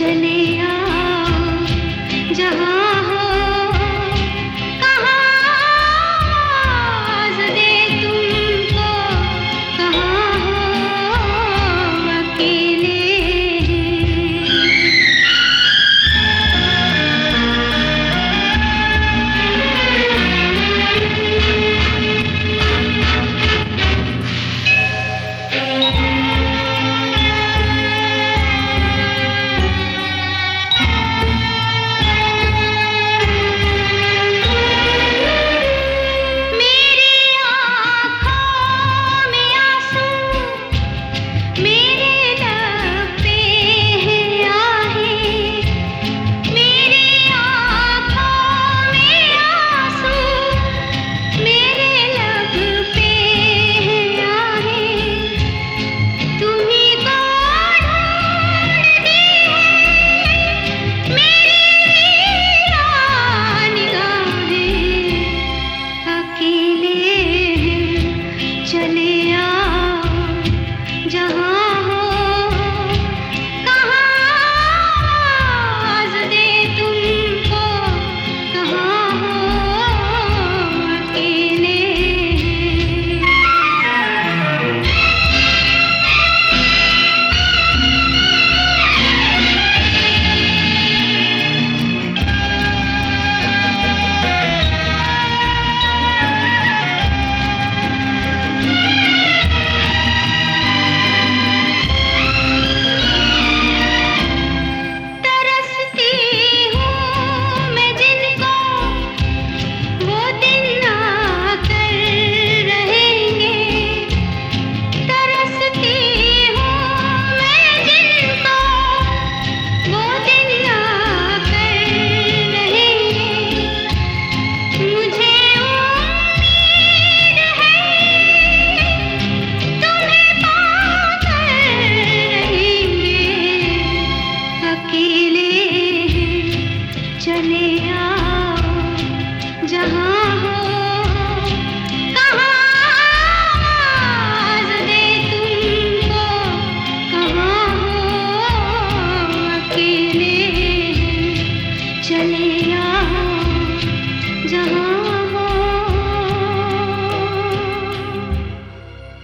चले I.